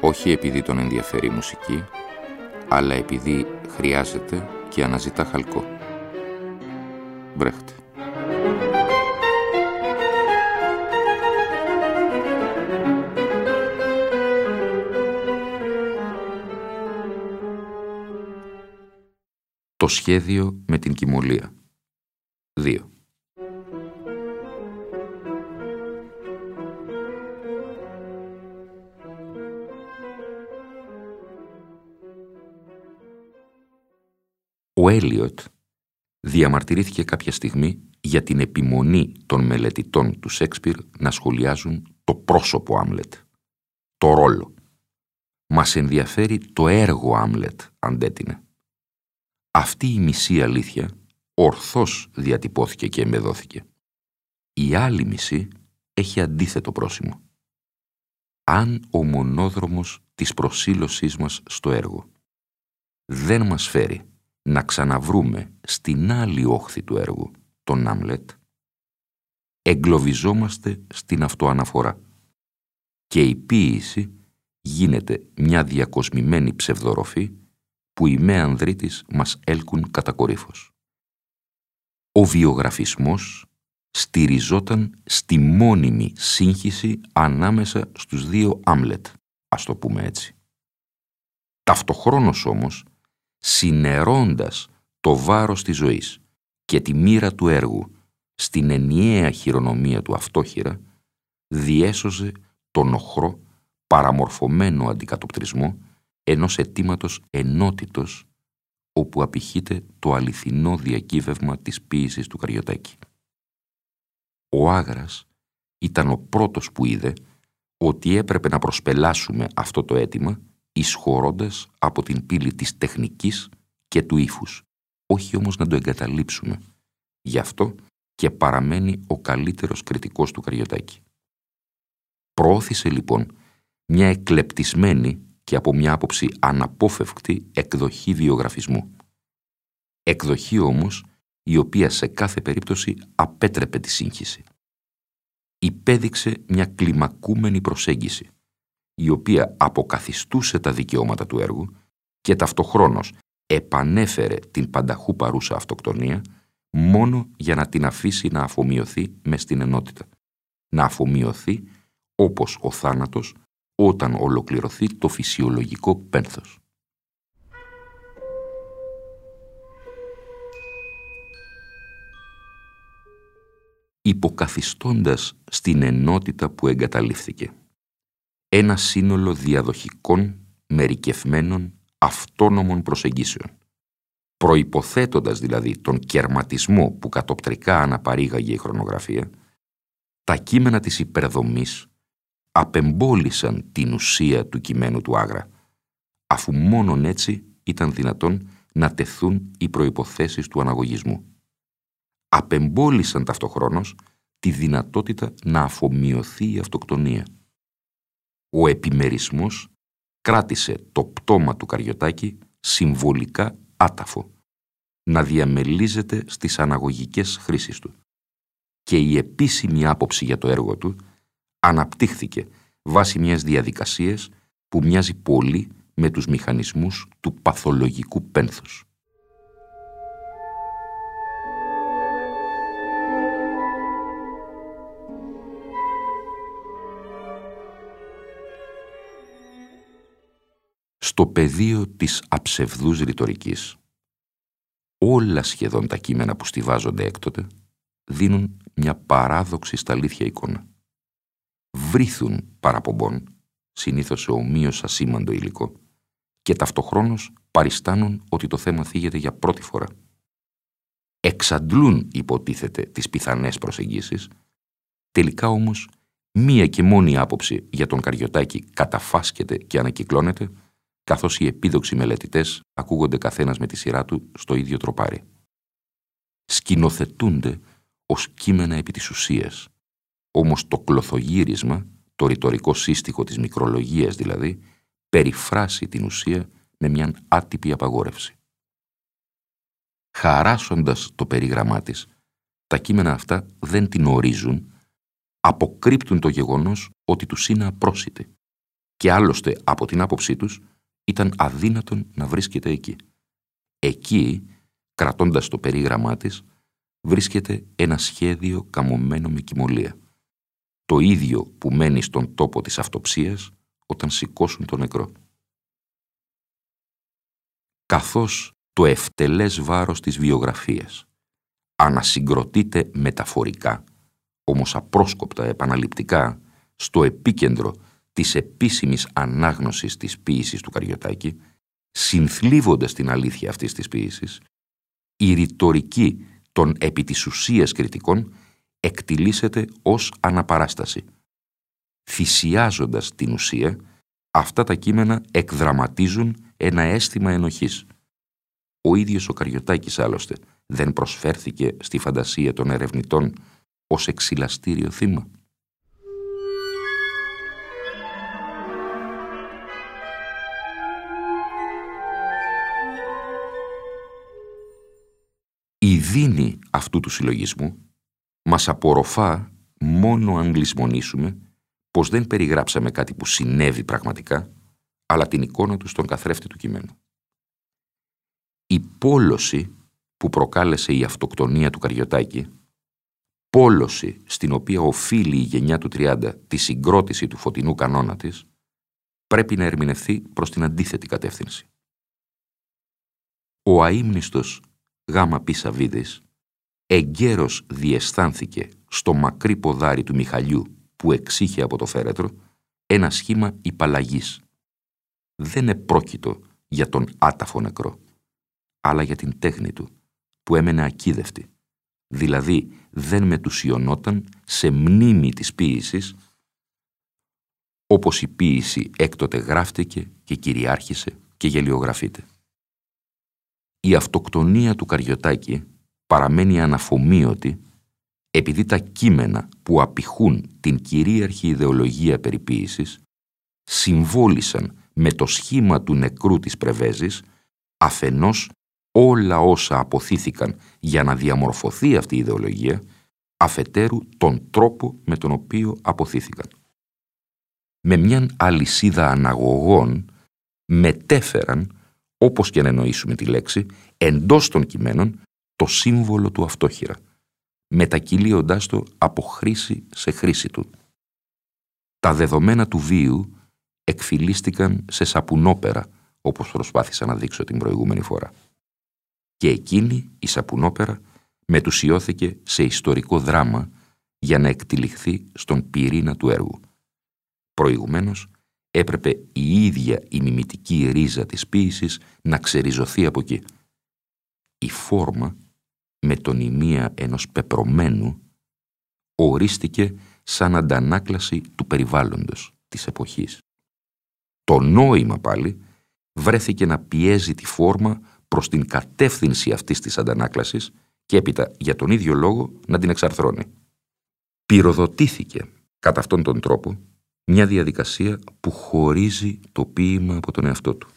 όχι επειδή τον ενδιαφέρει η μουσική, αλλά επειδή χρειάζεται και αναζητά χαλκό. Μπρέχτε. Το σχέδιο με την κοιμωλία. 2. Ο Έλιοτ διαμαρτυρήθηκε κάποια στιγμή για την επιμονή των μελετητών του Σέξπιρ να σχολιάζουν το πρόσωπο Άμλετ, το ρόλο. Μας ενδιαφέρει το έργο Άμλετ, αντέτεινε. Αυτή η μισή αλήθεια ορθώς διατυπώθηκε και εμπεδόθηκε. Η άλλη μισή έχει αντίθετο πρόσημο. Αν ο μονόδρομος της προσήλωσής μας στο έργο δεν μας φέρει να ξαναβρούμε στην άλλη όχθη του έργου, τον Άμλετ, εγκλωβιζόμαστε στην αυτοαναφορά και η ποίηση γίνεται μια διακοσμημένη ψευδοροφή που οι μέανδροί της μας έλκουν κατακορύφως. Ο βιογραφισμός στηριζόταν στη μόνιμη σύγχυση ανάμεσα στους δύο Άμλετ, ας το πούμε έτσι. Ταυτοχρόνως όμως συνερώντας το βάρος της ζωής και τη μοίρα του έργου στην ενιαία χειρονομία του αυτόχειρα, διέσωζε τον οχρό παραμορφωμένο αντικατοπτρισμό ενός αιτήματος ενότητος όπου απηχείται το αληθινό διακύβευμα της ποίησης του Καριωτάκη. Ο Άγρας ήταν ο πρώτος που είδε ότι έπρεπε να προσπελάσουμε αυτό το αίτημα εισχωρώντας από την πύλη της τεχνικής και του ύφους, όχι όμως να το εγκαταλείψουμε. Γι' αυτό και παραμένει ο καλύτερος κριτικός του Καριωτάκη. Προώθησε λοιπόν μια εκλεπτισμένη και από μια άποψη αναπόφευκτη εκδοχή βιογραφισμού. Εκδοχή όμως η οποία σε κάθε περίπτωση απέτρεπε τη σύγχυση. Υπέδειξε μια κλιμακούμενη προσέγγιση η οποία αποκαθιστούσε τα δικαιώματα του έργου και ταυτοχρόνως επανέφερε την πανταχού παρούσα αυτοκτονία μόνο για να την αφήσει να αφομοιωθεί μες στην ενότητα. Να αφομοιωθεί όπως ο θάνατος όταν ολοκληρωθεί το φυσιολογικό πένθος. Υποκαθιστώντας στην ενότητα που εγκαταλείφθηκε ένα σύνολο διαδοχικών, μερικευμένων, αυτόνομων προσεγγίσεων. Προϋποθέτοντας δηλαδή τον κερματισμό που κατοπτρικά αναπαρήγαγε η χρονογραφία, τα κείμενα της υπερδομής απεμπόλησαν την ουσία του κειμένου του Άγρα, αφού μόνον έτσι ήταν δυνατόν να τεθούν οι προϋποθέσεις του αναγωγισμού. Απεμπόλησαν ταυτοχρόνως τη δυνατότητα να αφομοιωθεί η αυτοκτονία ο επιμερισμός κράτησε το πτώμα του Καριωτάκη συμβολικά άταφο, να διαμελίζεται στις αναγωγικές χρήσεις του. Και η επίσημη άποψη για το έργο του αναπτύχθηκε βάσει μιας διαδικασίας που μοιάζει πολύ με τους μηχανισμούς του παθολογικού πένθους. Στο πεδίο της αψευδούς ρητορικής. Όλα σχεδόν τα κείμενα που στηβάζονται έκτοτε δίνουν μια παράδοξη στα αλήθεια εικόνα. Βρίθουν παραπομπών, συνήθως σε ομοίως ασήμαντο υλικό, και ταυτοχρόνως παριστάνουν ότι το θέμα θίγεται για πρώτη φορά. Εξαντλούν, υποτίθεται, τις πιθανές προσεγγίσεις, τελικά όμως μία και μόνη άποψη για τον Καριωτάκη καταφάσκεται και ανακυκλώνεται καθώς οι επίδοξοι μελετητές ακούγονται καθένας με τη σειρά του στο ίδιο τροπάρι. Σκηνοθετούνται ως κείμενα επί της ουσίας, όμως το κλωθογύρισμα, το ρητορικό σύστοιχο της μικρολογίας δηλαδή, περιφράσει την ουσία με μια άτυπη απαγόρευση. Χαράσοντας το περίγραμμά της, τα κείμενα αυτά δεν την ορίζουν, αποκρύπτουν το γεγονός ότι τους είναι απρόσιτη και άλλωστε από την άποψή τους ήταν αδύνατον να βρίσκεται εκεί. Εκεί, κρατώντας το περίγραμμά της, βρίσκεται ένα σχέδιο καμωμένο με κοιμωλία. Το ίδιο που μένει στον τόπο της αυτοψίας όταν σηκώσουν το νεκρό. Καθώς το ευτελές βάρος της βιογραφίας ανασυγκροτείται μεταφορικά, όμως απρόσκοπτα επαναληπτικά, στο επίκεντρο της επίσημης ανάγνωσης της ποίησης του Καριωτάκη, συνθλίβοντας την αλήθεια αυτής της ποίησης, η ρητορική των επί της ουσίας κριτικών εκτιλήσεται ως αναπαράσταση. Θυσιάζοντας την ουσία, αυτά τα κείμενα εκδραματίζουν ένα αίσθημα ενοχής. Ο ίδιος ο Καριωτάκης άλλωστε δεν προσφέρθηκε στη φαντασία των ερευνητών ως εξυλαστήριο θύμα. Δίνη αυτού του συλλογισμού μας απορροφά μόνο αν λησμονήσουμε πως δεν περιγράψαμε κάτι που συνέβη πραγματικά, αλλά την εικόνα τους στον καθρέφτη του κειμένου. Η πόλωση που προκάλεσε η αυτοκτονία του Καριωτάκη, πόλωση στην οποία οφείλει η γενιά του 30 τη συγκρότηση του φωτεινού κανόνα της, πρέπει να ερμηνευθεί προς την αντίθετη κατεύθυνση. Ο αείμνηστος γάμα πίσα βίδης, εγκαίρος διαισθάνθηκε στο μακρύ ποδάρι του Μιχαλιού που εξήχε από το φέρετρο ένα σχήμα υπαλλαγής. Δεν επρόκειτο για τον άταφο νεκρό, αλλά για την τέχνη του, που έμενε ακίδευτη, δηλαδή δεν μετουσιωνόταν σε μνήμη της ποίησης, όπως η ποίηση έκτοτε γράφτηκε και κυριάρχησε και γελιογραφείται. Η αυτοκτονία του Καριωτάκη παραμένει αναφομίωτη επειδή τα κείμενα που απηχούν την κυρίαρχη ιδεολογία περιποίησης συμβόλησαν με το σχήμα του νεκρού της Πρεβέζης αφενός όλα όσα αποθήθηκαν για να διαμορφωθεί αυτή η ιδεολογία, αφετέρου τον τρόπο με τον οποίο αποθήθηκαν. Με μιαν αλυσίδα αναγωγών μετέφεραν, όπως και να εννοήσουμε τη λέξη, εντός των κειμένων το σύμβολο του αυτόχειρα, μετακυλίοντάς το από χρήση σε χρήση του. Τα δεδομένα του βίου εκφυλίστηκαν σε σαπουνόπερα, όπως προσπάθησα να δείξω την προηγούμενη φορά και εκείνη η σαπουνόπερα μετουσιώθηκε σε ιστορικό δράμα για να εκτυλιχθεί στον πυρήνα του έργου. Προηγουμένως έπρεπε η ίδια η μιμητική ρίζα της ποίησης να ξεριζωθεί από εκεί. Η φόρμα, με τον ημία ενός πεπρωμένου, ορίστηκε σαν αντανάκλαση του περιβάλλοντος της εποχής. Το νόημα πάλι βρέθηκε να πιέζει τη φόρμα προς την κατεύθυνση αυτής της αντανάκλασης και έπειτα για τον ίδιο λόγο να την εξαρθρώνει. Πυροδοτήθηκε κατά αυτόν τον τρόπο μια διαδικασία που χωρίζει το ποίημα από τον εαυτό του,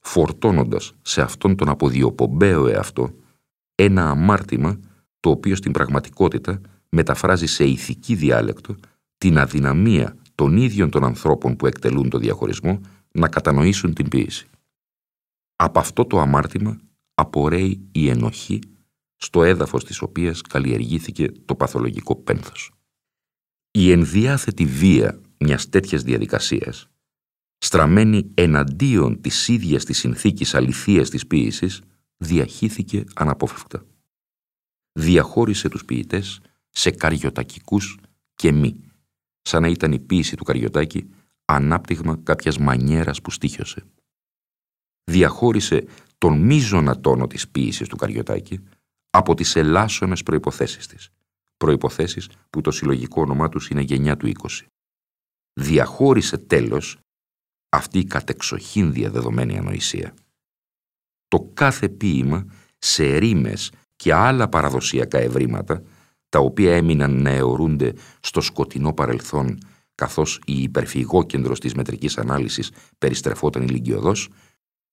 φορτώνοντας σε αυτόν τον αποδιοπομπαίο εαυτό ένα αμάρτημα το οποίο στην πραγματικότητα μεταφράζει σε ηθική διάλεκτο την αδυναμία των ίδιων των ανθρώπων που εκτελούν το διαχωρισμό να κατανοήσουν την ποίηση. Από αυτό το αμάρτημα απορρέει η ενοχή στο έδαφος της οποίας καλλιεργήθηκε το παθολογικό πένθος. Η ενδιάθετη βία μιας τέτοιας διαδικασίας, στραμμένη εναντίον της ίδιας της συνθήκης αληθείας της ποίησης, διαχύθηκε αναπόφευκτα. Διαχώρισε τους ποιητές σε καριωτακικούς και μη, σαν να ήταν η ποίηση του Καριωτάκη ανάπτυγμα κάποιας μανιέρας που στήχιωσε διαχώρισε τον μείζωνα τόνο της ποίησης του Καριωτάκη από τις ελάσσονες προϋποθέσεις της, προϋποθέσεις που το συλλογικό όνομά τους είναι γενιά του 20. Διαχώρισε τέλος αυτή η κατεξοχήν διαδεδομένη ανοησία. Το κάθε ποίημα σε ρήμες και άλλα παραδοσιακά ευρήματα, τα οποία έμειναν να αιωρούνται στο σκοτεινό παρελθόν καθώς η υπερφυγόκεντρος της μετρικής ανάλυσης περιστρεφόταν ηλικιωδώς,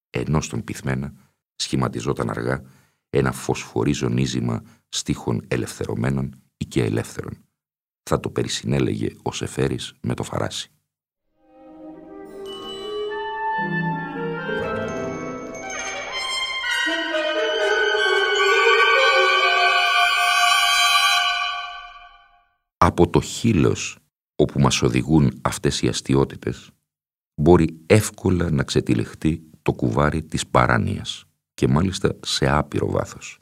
ενώ στον πυθμένα σχηματιζόταν αργά ένα φωσφορίζον ίζημα στίχων ελευθερωμένων ή και ελεύθερων. Θα το περισυνέλεγε ο Σεφέρης με το φαράσι. Από το χείλος όπου μας οδηγούν αυτές οι αστιότητες, μπορεί εύκολα να ξετυλιχτεί το κουβάρι της παράνοιας και μάλιστα σε άπειρο βάθος.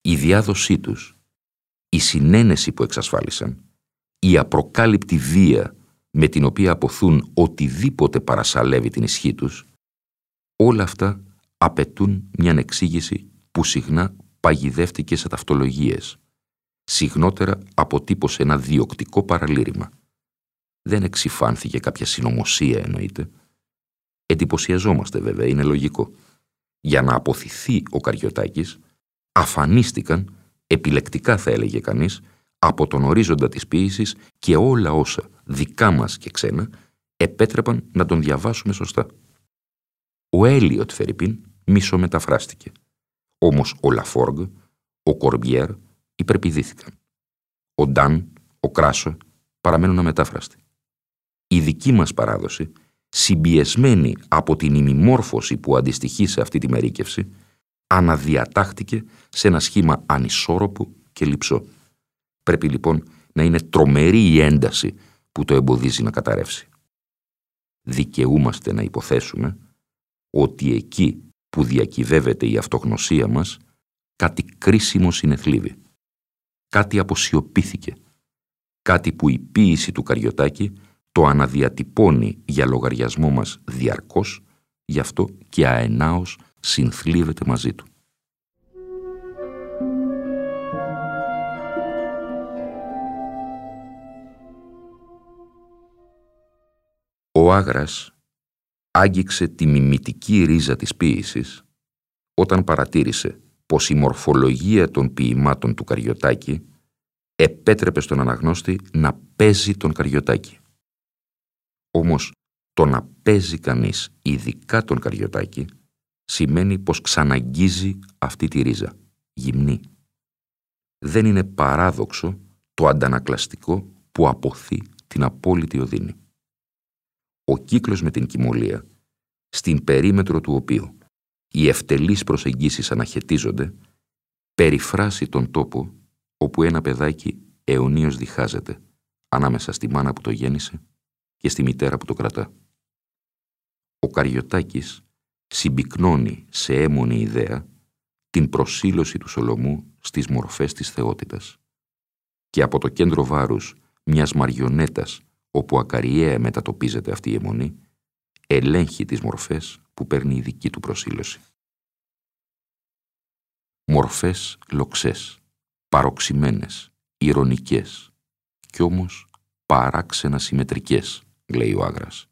Η διάδοσή τους, η συνένεση που εξασφάλισαν, η απροκάλυπτη βία με την οποία αποθούν οτιδήποτε παρασαλεύει την ισχύ τους, όλα αυτά απαιτούν μια εξήγηση που συχνά παγιδεύτηκε σε ταυτολογίες, Συγνότερα αποτύπωσε ένα διοκτικό παραλήρημα. Δεν εξυφάνθηκε κάποια συνωμοσία εννοείται. Εντυπωσιαζόμαστε βέβαια, είναι λογικό. Για να αποθηθεί ο Καριωτάκης, αφανίστηκαν, επιλεκτικά θα έλεγε κανείς, από τον ορίζοντα της ποίησης και όλα όσα δικά μας και ξένα επέτρεπαν να τον διαβάσουμε σωστά. Ο Έλιοτ Φερρυπίν μισομεταφράστηκε. Όμως ο Λαφόργκ, ο Κορμπιέρ, υπερπηδήθηκαν. Ο Νταν, ο Κράσο παραμένουν αμετάφραστοι. Η δική μας παράδοση, συμπιεσμένη από την ημιμόρφωση που αντιστοιχεί σε αυτή τη μερίκευση, αναδιατάχτηκε σε ένα σχήμα ανισόρροπου και λυψό. Πρέπει λοιπόν να είναι τρομερή η ένταση που το εμποδίζει να καταρρεύσει. Δικαιούμαστε να υποθέσουμε ότι εκεί που διακυβεύεται η αυτογνωσία μας, κάτι κρίσιμο συνεθλίβει κάτι αποσιωπήθηκε, κάτι που η ποίηση του Καριωτάκη το αναδιατυπώνει για λογαριασμό μας διαρκώς, γι' αυτό και αενάως συνθλίβεται μαζί του. Ο Άγρας άγγιξε τη μιμητική ρίζα της ποίησης όταν παρατήρησε πως η μορφολογία των ποιημάτων του Καριωτάκη επέτρεπε στον αναγνώστη να παίζει τον Καριωτάκη. Όμως το να παίζει κανείς ειδικά τον Καριωτάκη σημαίνει πως ξαναγγίζει αυτή τη ρίζα, γυμνή. Δεν είναι παράδοξο το αντανακλαστικό που αποθεί την απόλυτη οδύνη. Ο κύκλος με την κοιμωλία, στην περίμετρο του οποίου οι ευτελείς προσεγγίσεις αναχαιτίζονται, περιφράσει τον τόπο όπου ένα παιδάκι αιωνίως διχάζεται ανάμεσα στη μάνα που το γέννησε και στη μητέρα που το κρατά. Ο Καριωτάκης συμπυκνώνει σε έμονη ιδέα την προσήλωση του Σολομού στις μορφές της θεότητας και από το κέντρο βάρους μιας μαριονέτας όπου ακαριέα μετατοπίζεται αυτή η αιμονή ελέγχει τις μορφές που παίρνει η δική του προσήλωση. Μορφές λοξές, παροξημένες, ηρωνικές κι όμως παράξενα συμμετρικές, λέει ο Άγρας.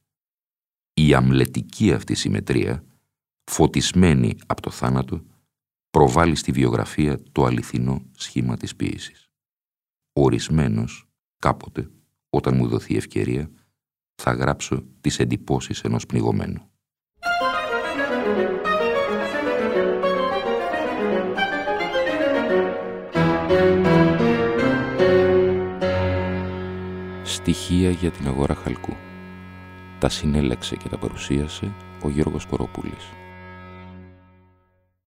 Η αμλετική αυτή συμμετρία, φωτισμένη από το θάνατο, προβάλλει στη βιογραφία το αληθινό σχήμα της ποίησης. Ορισμένος, κάποτε, όταν μου δοθεί ευκαιρία, θα γράψω τις εντυπώσεις ενός πνιγωμένου. Στοιχεία για την αγορά χαλκού. Τα συνέλεξε και τα παρουσίασε ο Γιώργος Κοροπούλης.